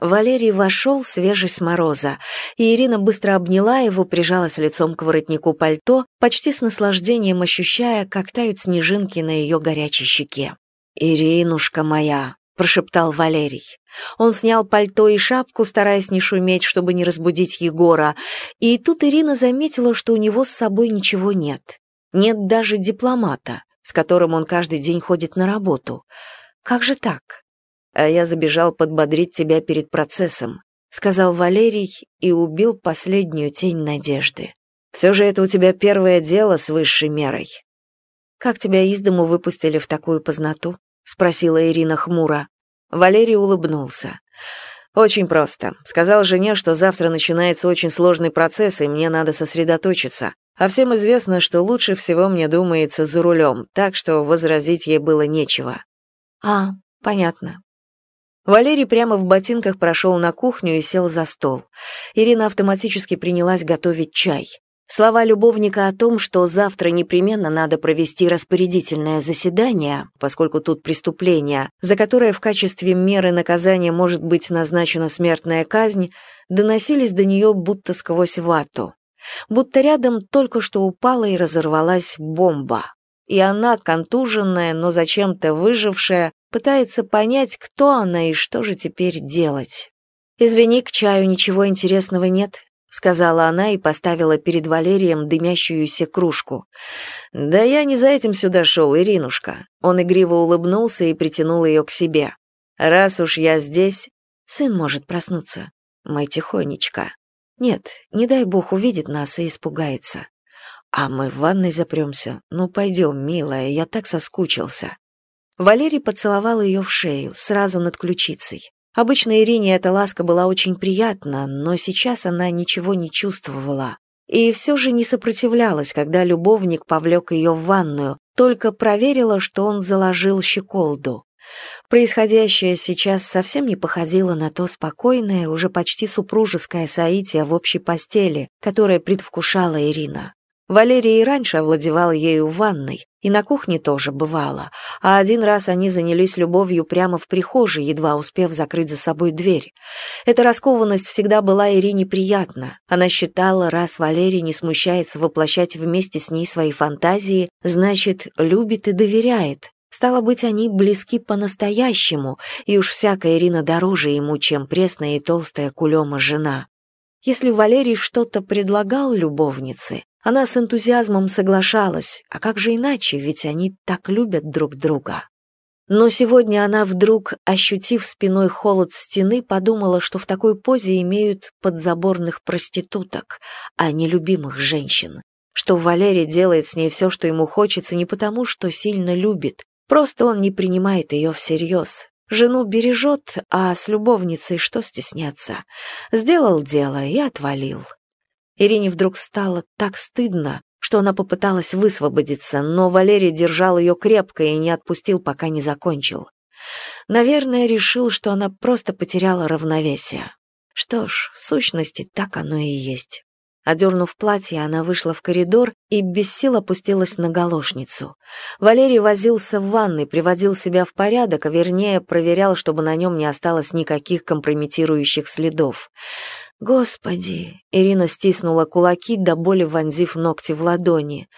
Валерий вошел, свежий с мороза, и Ирина быстро обняла его, прижалась лицом к воротнику пальто, почти с наслаждением ощущая, как тают снежинки на ее горячей щеке. «Иринушка моя!» — прошептал Валерий. Он снял пальто и шапку, стараясь не шуметь, чтобы не разбудить Егора, и тут Ирина заметила, что у него с собой ничего нет. Нет даже дипломата, с которым он каждый день ходит на работу. Как же так? А я забежал подбодрить тебя перед процессом, сказал Валерий и убил последнюю тень надежды. Все же это у тебя первое дело с высшей мерой. Как тебя из дому выпустили в такую познату? спросила Ирина хмуро. Валерий улыбнулся. Очень просто. Сказал жене, что завтра начинается очень сложный процесс, и мне надо сосредоточиться. А всем известно, что лучше всего мне думается за рулем, так что возразить ей было нечего. А, понятно. Валерий прямо в ботинках прошел на кухню и сел за стол. Ирина автоматически принялась готовить чай. Слова любовника о том, что завтра непременно надо провести распорядительное заседание, поскольку тут преступление, за которое в качестве меры наказания может быть назначена смертная казнь, доносились до нее будто сквозь вату. Будто рядом только что упала и разорвалась бомба. И она, контуженная, но зачем-то выжившая, пытается понять, кто она и что же теперь делать. «Извини, к чаю ничего интересного нет», сказала она и поставила перед Валерием дымящуюся кружку. Да я не за этим сюда шел, Иринушка. Он игриво улыбнулся и притянул ее к себе. Раз уж я здесь, сын может проснуться. Мы тихонечко. Нет, не дай бог увидит нас и испугается. А мы в ванной запремся. Ну пойдем, милая, я так соскучился. Валерий поцеловал ее в шею, сразу над ключицей. Обычно Ирине эта ласка была очень приятна, но сейчас она ничего не чувствовала. И все же не сопротивлялась, когда любовник повлек ее в ванную, только проверила, что он заложил щеколду. Происходящее сейчас совсем не походило на то спокойное, уже почти супружеское соитие в общей постели, которое предвкушала Ирина. Валерий и раньше овладевал ею в ванной, и на кухне тоже бывало, а один раз они занялись любовью прямо в прихожей, едва успев закрыть за собой дверь. Эта раскованность всегда была Ирине приятна. Она считала, раз Валерий не смущается воплощать вместе с ней свои фантазии, значит, любит и доверяет. Стало быть, они близки по-настоящему, и уж всякая Ирина дороже ему, чем пресная и толстая кулема жена. Если Валерий что-то предлагал любовнице, она с энтузиазмом соглашалась, а как же иначе, ведь они так любят друг друга. Но сегодня она вдруг, ощутив спиной холод стены, подумала, что в такой позе имеют подзаборных проституток, а не любимых женщин. Что Валерий делает с ней все, что ему хочется, не потому, что сильно любит, просто он не принимает ее всерьез. Жену бережет, а с любовницей что стесняться? Сделал дело и отвалил. Ирине вдруг стало так стыдно, что она попыталась высвободиться, но Валерий держал ее крепко и не отпустил, пока не закончил. Наверное, решил, что она просто потеряла равновесие. Что ж, в сущности, так оно и есть. Одернув платье, она вышла в коридор и без сил опустилась на галошницу. Валерий возился в ванной, приводил себя в порядок, а вернее проверял, чтобы на нем не осталось никаких компрометирующих следов. Господи, Ирина стиснула кулаки, до боли вонзив ногти в ладони.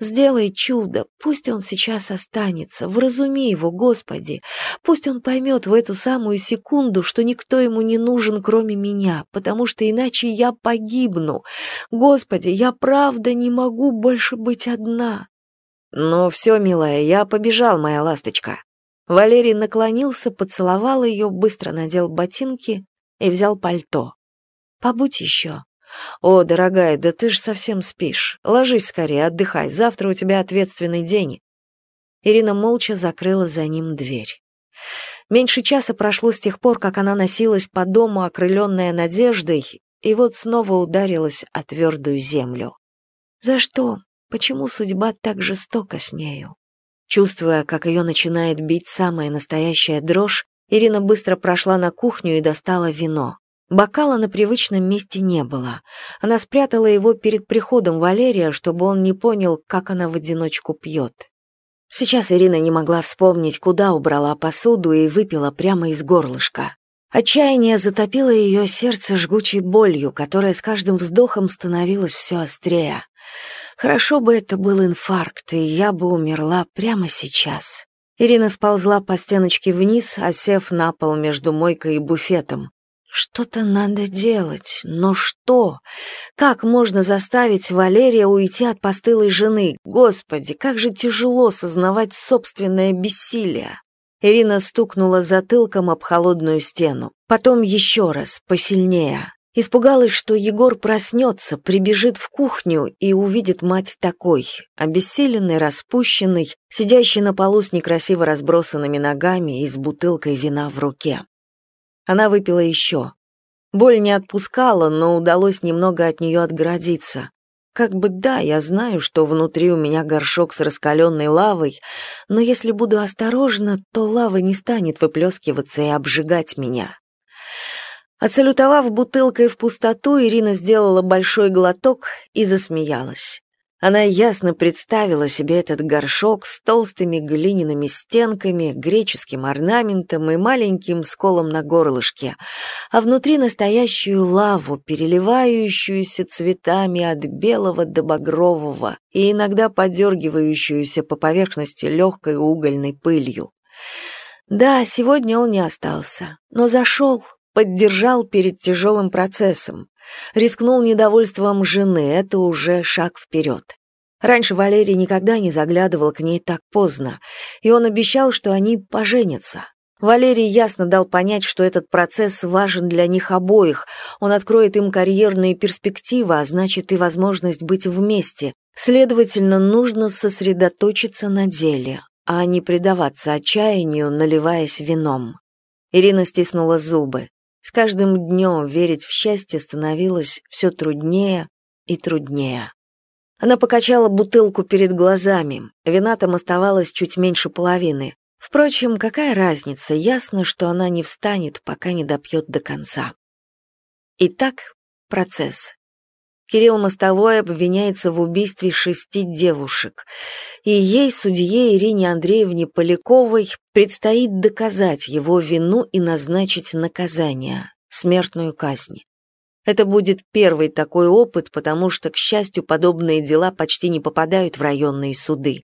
Сделай чудо, пусть он сейчас останется, вразуми его, Господи. Пусть он поймет в эту самую секунду, что никто ему не нужен, кроме меня, потому что иначе я погибну. Господи, я правда не могу больше быть одна. Ну все, милая, я побежал, моя ласточка. Валерий наклонился, поцеловал ее, быстро надел ботинки и взял пальто. Побудь еще. О, дорогая, да ты ж совсем спишь. Ложись скорее, отдыхай, завтра у тебя ответственный день. Ирина молча закрыла за ним дверь. Меньше часа прошло с тех пор, как она носилась по дому, окрыленная надеждой, и вот снова ударилась о твердую землю. За что? Почему судьба так жестока с нею? Чувствуя, как ее начинает бить самая настоящая дрожь, Ирина быстро прошла на кухню и достала вино. Бокала на привычном месте не было. Она спрятала его перед приходом Валерия, чтобы он не понял, как она в одиночку пьет. Сейчас Ирина не могла вспомнить, куда убрала посуду и выпила прямо из горлышка. Отчаяние затопило ее сердце жгучей болью, которая с каждым вздохом становилась все острее. Хорошо бы это был инфаркт, и я бы умерла прямо сейчас. Ирина сползла по стеночке вниз, осев на пол между мойкой и буфетом. Что-то надо делать, но что? Как можно заставить Валерия уйти от постылой жены? Господи, как же тяжело сознавать собственное бессилие. Ирина стукнула затылком об холодную стену. Потом еще раз, посильнее. Испугалась, что Егор проснется, прибежит в кухню и увидит мать такой, обессиленной, распущенной, сидящей на полу с некрасиво разбросанными ногами и с бутылкой вина в руке. Она выпила еще. Боль не отпускала, но удалось немного от нее отгородиться. Как бы да, я знаю, что внутри у меня горшок с раскаленной лавой, но если буду осторожна, то лава не станет выплескиваться и обжигать меня. Отсалютовав бутылкой в пустоту, Ирина сделала большой глоток и засмеялась. Она ясно представила себе этот горшок с толстыми глиняными стенками, греческим орнаментом и маленьким сколом на горлышке, а внутри настоящую лаву, переливающуюся цветами от белого до багрового и иногда подергивающуюся по поверхности легкой угольной пылью. Да, сегодня он не остался, но зашел, поддержал перед тяжелым процессом. Рискнул недовольством жены, это уже шаг вперед. Раньше Валерий никогда не заглядывал к ней так поздно, и он обещал, что они поженятся. Валерий ясно дал понять, что этот процесс важен для них обоих, он откроет им карьерные перспективы, а значит и возможность быть вместе. Следовательно, нужно сосредоточиться на деле, а не предаваться отчаянию, наливаясь вином. Ирина стиснула зубы. С каждым днем верить в счастье становилось все труднее и труднее. Она покачала бутылку перед глазами, вина там оставалось чуть меньше половины. Впрочем, какая разница, ясно, что она не встанет, пока не допьет до конца. Итак, процесс. Кирилл Мостовой обвиняется в убийстве шести девушек, и ей, судье Ирине Андреевне Поляковой, предстоит доказать его вину и назначить наказание – смертную казнь. Это будет первый такой опыт, потому что, к счастью, подобные дела почти не попадают в районные суды.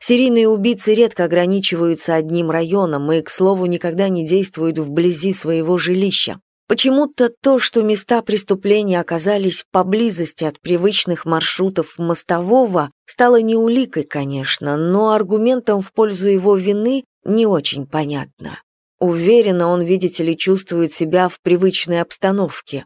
Серийные убийцы редко ограничиваются одним районом и, к слову, никогда не действуют вблизи своего жилища. Почему-то то, что места преступления оказались поблизости от привычных маршрутов мостового, стало не уликой, конечно, но аргументом в пользу его вины не очень понятно. Уверенно он, видите ли, чувствует себя в привычной обстановке.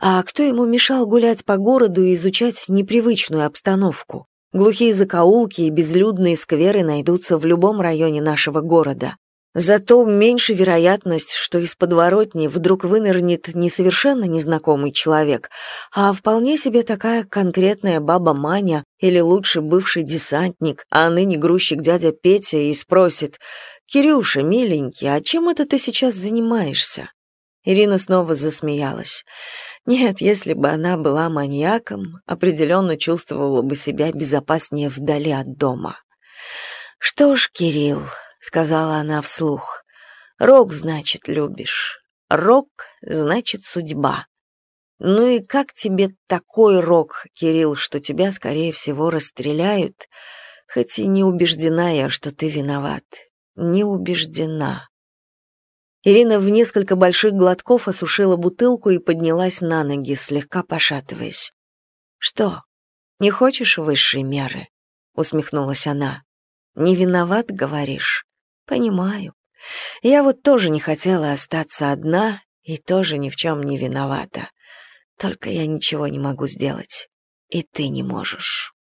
А кто ему мешал гулять по городу и изучать непривычную обстановку? Глухие закоулки и безлюдные скверы найдутся в любом районе нашего города. Зато меньше вероятность, что из подворотни вдруг вынырнет не совершенно незнакомый человек, а вполне себе такая конкретная баба Маня или лучше бывший десантник, а ныне грузчик дядя Петя и спросит «Кирюша, миленький, а чем это ты сейчас занимаешься?» Ирина снова засмеялась. Нет, если бы она была маньяком, определенно чувствовала бы себя безопаснее вдали от дома. «Что ж, Кирилл, сказала она вслух. Рок, значит, любишь. Рок, значит, судьба. Ну и как тебе такой рок, Кирилл, что тебя, скорее всего, расстреляют, хоть и не убеждена я, что ты виноват. Не убеждена. Ирина в несколько больших глотков осушила бутылку и поднялась на ноги, слегка пошатываясь. «Что, не хочешь высшей меры?» — усмехнулась она. «Не виноват, говоришь? Понимаю. Я вот тоже не хотела остаться одна и тоже ни в чем не виновата. Только я ничего не могу сделать. И ты не можешь.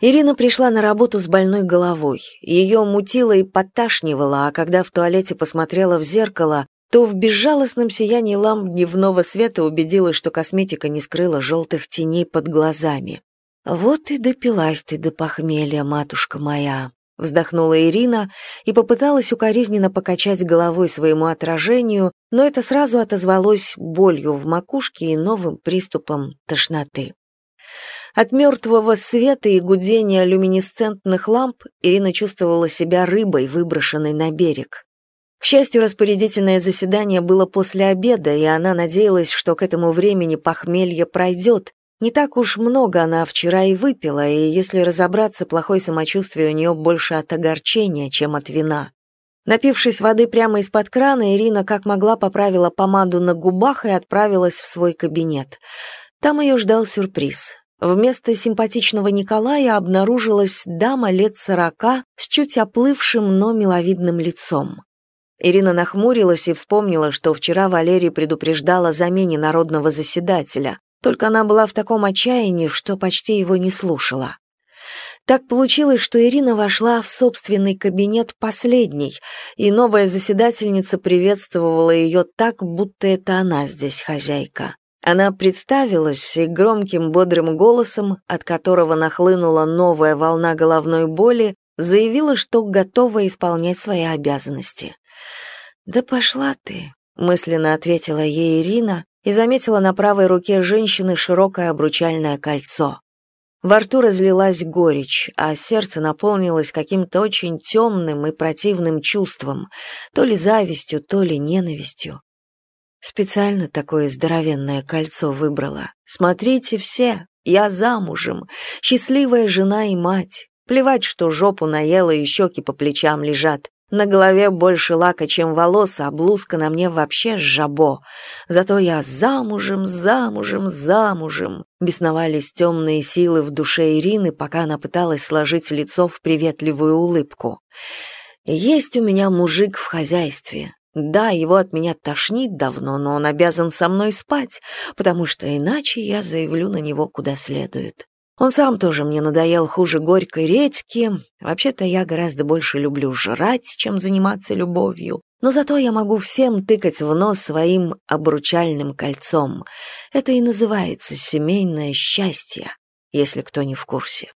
Ирина пришла на работу с больной головой. Ее мутило и подташнивало, а когда в туалете посмотрела в зеркало, то в безжалостном сиянии ламп дневного света убедилась, что косметика не скрыла желтых теней под глазами. «Вот и допилась ты до похмелья, матушка моя», вздохнула Ирина и попыталась укоризненно покачать головой своему отражению, но это сразу отозвалось болью в макушке и новым приступом тошноты. От мертвого света и гудения люминесцентных ламп Ирина чувствовала себя рыбой, выброшенной на берег. К счастью, распорядительное заседание было после обеда, и она надеялась, что к этому времени похмелье пройдет. Не так уж много она вчера и выпила, и, если разобраться, плохое самочувствие у нее больше от огорчения, чем от вина. Напившись воды прямо из-под крана, Ирина как могла поправила помаду на губах и отправилась в свой кабинет. Там ее ждал сюрприз. Вместо симпатичного Николая обнаружилась дама лет сорока с чуть оплывшим, но миловидным лицом. Ирина нахмурилась и вспомнила, что вчера Валерий предупреждал о замене народного заседателя, только она была в таком отчаянии, что почти его не слушала. Так получилось, что Ирина вошла в собственный кабинет последней, и новая заседательница приветствовала ее так, будто это она здесь хозяйка. Она представилась и громким бодрым голосом, от которого нахлынула новая волна головной боли, заявила, что готова исполнять свои обязанности. «Да пошла ты», — мысленно ответила ей Ирина и заметила на правой руке женщины широкое обручальное кольцо. Во рту разлилась горечь, а сердце наполнилось каким-то очень темным и противным чувством, то ли завистью, то ли ненавистью. Специально такое здоровенное кольцо выбрала. Смотрите все, я замужем, счастливая жена и мать. Плевать, что жопу наела и щеки по плечам лежат. На голове больше лака, чем волос, а блузка на мне вообще жабо. Зато я замужем, замужем, замужем. Бесновались темные силы в душе Ирины, пока она пыталась сложить лицо в приветливую улыбку. Есть у меня мужик в хозяйстве. Да, его от меня тошнит давно, но он обязан со мной спать, потому что иначе я заявлю на него куда следует. Он сам тоже мне надоел хуже горькой редьки. Вообще-то я гораздо больше люблю жрать, чем заниматься любовью. Но зато я могу всем тыкать в нос своим обручальным кольцом. Это и называется семейное счастье, если кто не в курсе.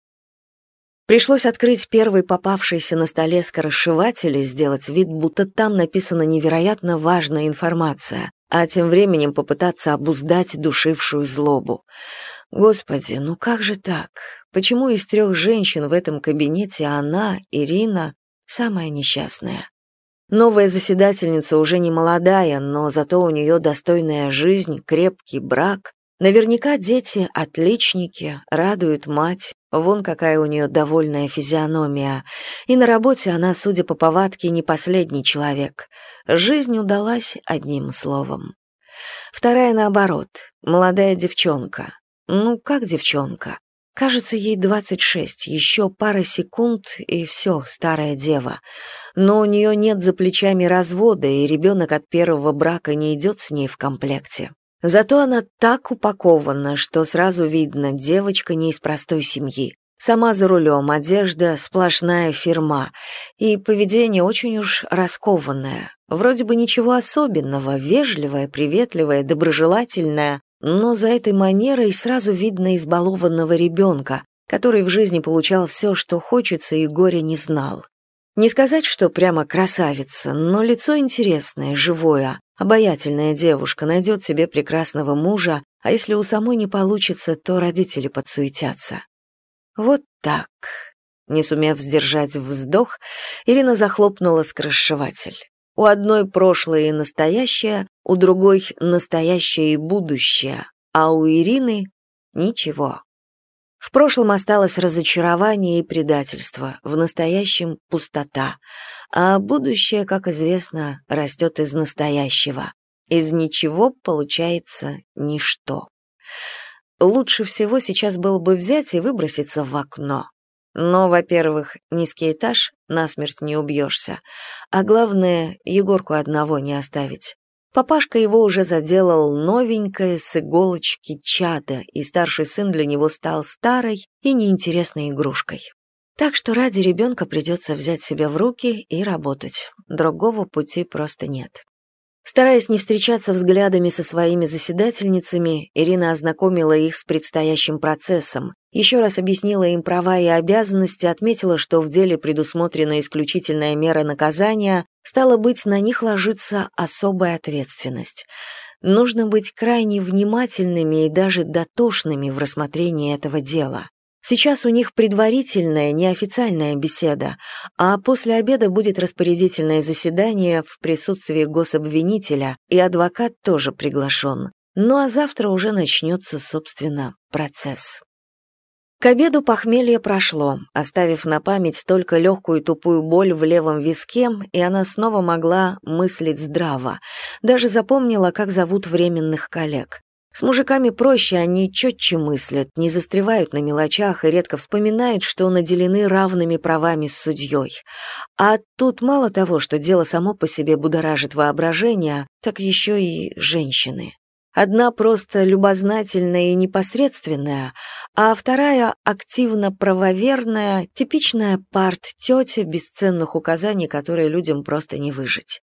Пришлось открыть первый попавшийся на столе скоросшиватель и сделать вид, будто там написана невероятно важная информация, а тем временем попытаться обуздать душившую злобу. Господи, ну как же так? Почему из трех женщин в этом кабинете она, Ирина, самая несчастная? Новая заседательница уже не молодая, но зато у нее достойная жизнь, крепкий брак. Наверняка дети отличники, радуют мать, вон какая у нее довольная физиономия. И на работе она, судя по повадке, не последний человек. Жизнь удалась одним словом. Вторая наоборот, молодая девчонка, ну, как девчонка? Кажется, ей 26, еще пара секунд, и все, старая дева. Но у нее нет за плечами развода, и ребенок от первого брака не идет с ней в комплекте. Зато она так упакована, что сразу видно, девочка не из простой семьи. Сама за рулем, одежда сплошная фирма, и поведение очень уж раскованное. Вроде бы ничего особенного, вежливое, приветливое, доброжелательное, но за этой манерой сразу видно избалованного ребенка, который в жизни получал все, что хочется, и горя не знал. Не сказать, что прямо красавица, но лицо интересное, живое, обаятельная девушка найдет себе прекрасного мужа, а если у самой не получится, то родители подсуетятся. Вот так. Не сумев сдержать вздох, Ирина захлопнула скоросшиватель. У одной прошлое и настоящее, у другой настоящее и будущее, а у Ирины ничего. В прошлом осталось разочарование и предательство, в настоящем — пустота, а будущее, как известно, растет из настоящего. Из ничего получается ничто. Лучше всего сейчас было бы взять и выброситься в окно. Но, во-первых, низкий этаж, насмерть не убьешься, а главное, Егорку одного не оставить. Папашка его уже заделал новенькое с иголочки чада, и старший сын для него стал старой и неинтересной игрушкой. Так что ради ребенка придется взять себя в руки и работать. Другого пути просто нет. Стараясь не встречаться взглядами со своими заседательницами, Ирина ознакомила их с предстоящим процессом, еще раз объяснила им права и обязанности, отметила, что в деле предусмотрена исключительная мера наказания, стало быть, на них ложится особая ответственность. Нужно быть крайне внимательными и даже дотошными в рассмотрении этого дела. Сейчас у них предварительная, неофициальная беседа, а после обеда будет распорядительное заседание в присутствии гособвинителя, и адвокат тоже приглашен. Ну а завтра уже начнется, собственно, процесс. К обеду похмелье прошло, оставив на память только легкую тупую боль в левом виске, и она снова могла мыслить здраво. Даже запомнила, как зовут временных коллег. С мужиками проще, они четче мыслят, не застревают на мелочах и редко вспоминают, что наделены равными правами с судьей. А тут мало того, что дело само по себе будоражит воображение, так еще и женщины. Одна просто любознательная и непосредственная, а вторая активно правоверная, типичная парт-тетя бесценных указаний, которые людям просто не выжить.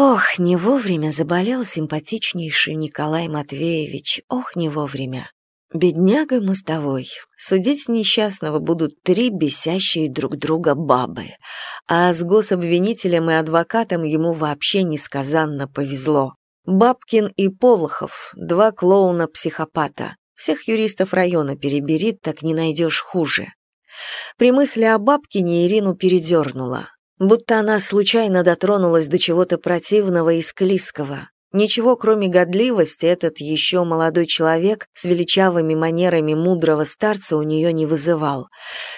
Ох, не вовремя заболел симпатичнейший Николай Матвеевич, ох, не вовремя. Бедняга мостовой. Судить несчастного будут три бесящие друг друга бабы. А с гособвинителем и адвокатом ему вообще несказанно повезло. Бабкин и Полохов, два клоуна-психопата. Всех юристов района перебери, так не найдешь хуже. При мысли о Бабкине Ирину передернула будто она случайно дотронулась до чего-то противного и склизкого. Ничего, кроме годливости, этот еще молодой человек с величавыми манерами мудрого старца у нее не вызывал.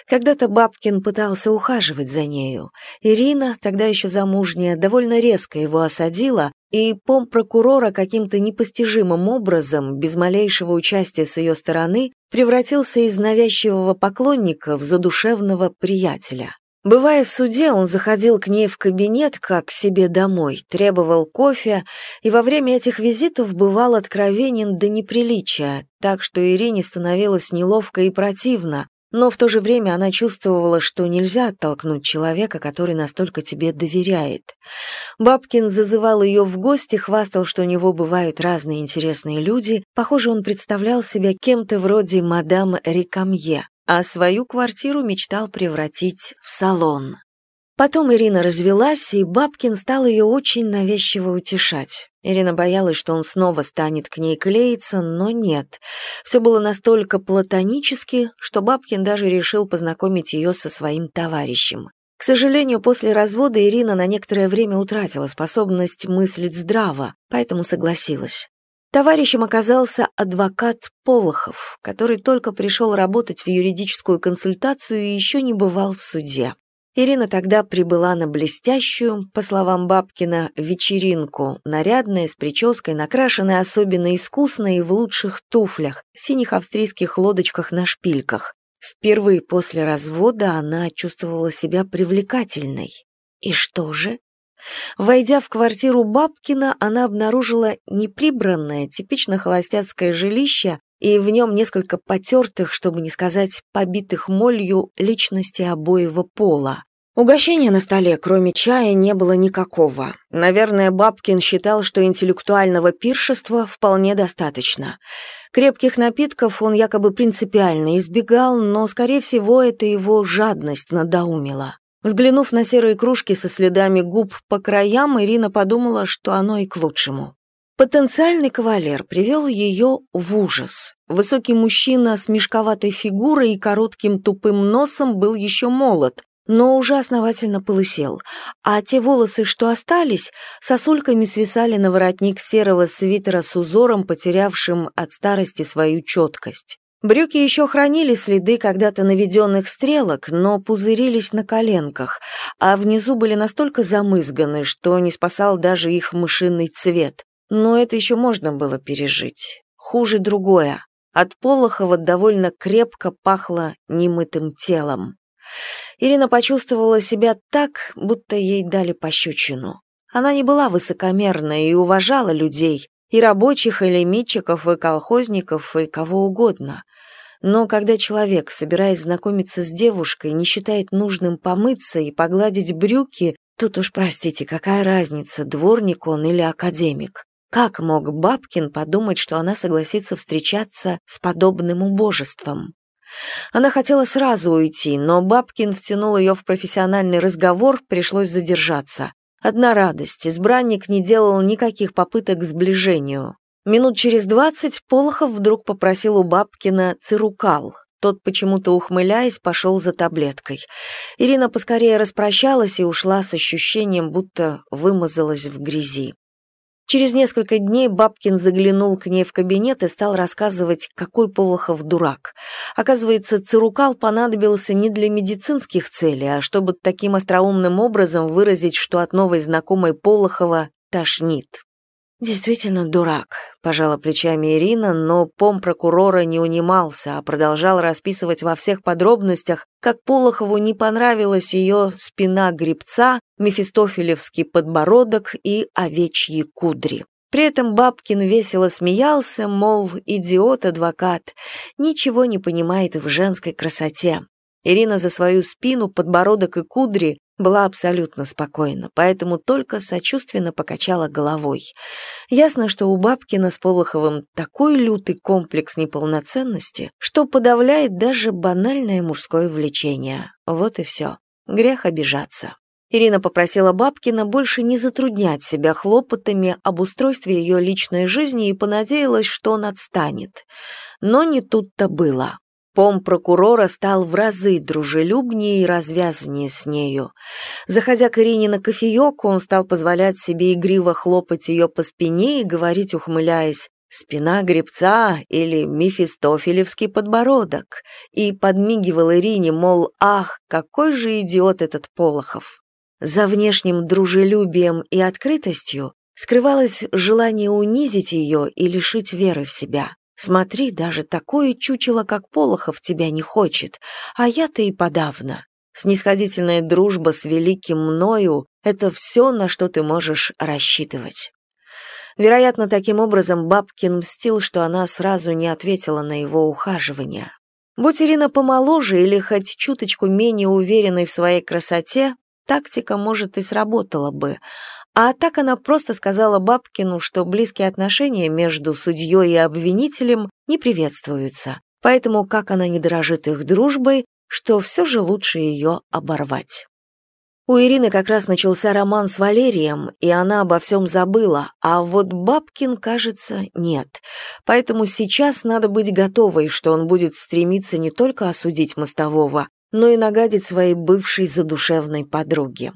Когда-то Бабкин пытался ухаживать за нею. Ирина, тогда еще замужняя, довольно резко его осадила, и пом прокурора каким-то непостижимым образом, без малейшего участия с ее стороны, превратился из навязчивого поклонника в задушевного приятеля. Бывая в суде, он заходил к ней в кабинет, как к себе домой, требовал кофе, и во время этих визитов бывал откровенен до неприличия, так что Ирине становилось неловко и противно, но в то же время она чувствовала, что нельзя оттолкнуть человека, который настолько тебе доверяет. Бабкин зазывал ее в гости, хвастал, что у него бывают разные интересные люди. Похоже, он представлял себя кем-то вроде мадам Рикамье а свою квартиру мечтал превратить в салон. Потом Ирина развелась, и Бабкин стал ее очень навязчиво утешать. Ирина боялась, что он снова станет к ней клеиться, но нет. Все было настолько платонически, что Бабкин даже решил познакомить ее со своим товарищем. К сожалению, после развода Ирина на некоторое время утратила способность мыслить здраво, поэтому согласилась. Товарищем оказался адвокат Полохов, который только пришел работать в юридическую консультацию и еще не бывал в суде. Ирина тогда прибыла на блестящую, по словам Бабкина, вечеринку, нарядная, с прической, накрашенная особенно искусно и в лучших туфлях, синих австрийских лодочках на шпильках. Впервые после развода она чувствовала себя привлекательной. И что же? Войдя в квартиру Бабкина, она обнаружила неприбранное, типично холостяцкое жилище и в нем несколько потертых, чтобы не сказать побитых молью, личности обоего пола. Угощения на столе, кроме чая, не было никакого. Наверное, Бабкин считал, что интеллектуального пиршества вполне достаточно. Крепких напитков он якобы принципиально избегал, но, скорее всего, это его жадность надоумила. Взглянув на серые кружки со следами губ по краям, Ирина подумала, что оно и к лучшему. Потенциальный кавалер привел ее в ужас. Высокий мужчина с мешковатой фигурой и коротким тупым носом был еще молод, но уже основательно полысел, а те волосы, что остались, сосульками свисали на воротник серого свитера с узором, потерявшим от старости свою четкость. Брюки еще хранили следы когда-то наведенных стрелок, но пузырились на коленках, а внизу были настолько замызганы, что не спасал даже их мышиный цвет. Но это еще можно было пережить. Хуже другое. От Полохова довольно крепко пахло немытым телом. Ирина почувствовала себя так, будто ей дали пощечину. Она не была высокомерна и уважала людей, и рабочих, и лимитчиков, и колхозников, и кого угодно. Но когда человек, собираясь знакомиться с девушкой, не считает нужным помыться и погладить брюки, тут уж, простите, какая разница, дворник он или академик? Как мог Бабкин подумать, что она согласится встречаться с подобным убожеством? Она хотела сразу уйти, но Бабкин втянул ее в профессиональный разговор, пришлось задержаться. Одна радость, избранник не делал никаких попыток к сближению. Минут через двадцать Полохов вдруг попросил у Бабкина цирукал. тот, почему-то ухмыляясь, пошел за таблеткой. Ирина поскорее распрощалась и ушла с ощущением, будто вымазалась в грязи. Через несколько дней Бабкин заглянул к ней в кабинет и стал рассказывать, какой Полохов дурак. Оказывается, цирукал понадобился не для медицинских целей, а чтобы таким остроумным образом выразить, что от новой знакомой Полохова тошнит. «Действительно дурак», — пожала плечами Ирина, но пом прокурора не унимался, а продолжал расписывать во всех подробностях, как Полохову не понравилась ее спина гребца, мефистофелевский подбородок и овечьи кудри. При этом Бабкин весело смеялся, мол, идиот-адвокат, ничего не понимает в женской красоте. Ирина за свою спину, подбородок и кудри была абсолютно спокойна, поэтому только сочувственно покачала головой. Ясно, что у Бабкина с Полоховым такой лютый комплекс неполноценности, что подавляет даже банальное мужское влечение. Вот и все. Грех обижаться. Ирина попросила Бабкина больше не затруднять себя хлопотами об устройстве ее личной жизни и понадеялась, что он отстанет. Но не тут-то было. Пом прокурора стал в разы дружелюбнее и развязаннее с нею. Заходя к Ирине на кофеек, он стал позволять себе игриво хлопать ее по спине и говорить, ухмыляясь, «Спина гребца» или «Мефистофелевский подбородок», и подмигивал Ирине, мол, «Ах, какой же идиот этот Полохов!» За внешним дружелюбием и открытостью скрывалось желание унизить ее и лишить веры в себя. Смотри, даже такое чучело, как Полохов, тебя не хочет, а я-то и подавно. Снисходительная дружба с великим мною — это все, на что ты можешь рассчитывать. Вероятно, таким образом Бабкин мстил, что она сразу не ответила на его ухаживание. Будь Ирина помоложе или хоть чуточку менее уверенной в своей красоте, тактика, может, и сработала бы, а так она просто сказала Бабкину, что близкие отношения между судьей и обвинителем не приветствуются, поэтому как она не дорожит их дружбой, что все же лучше ее оборвать. У Ирины как раз начался роман с Валерием, и она обо всем забыла, а вот Бабкин, кажется, нет. Поэтому сейчас надо быть готовой, что он будет стремиться не только осудить мостового, но и нагадить своей бывшей задушевной подруге.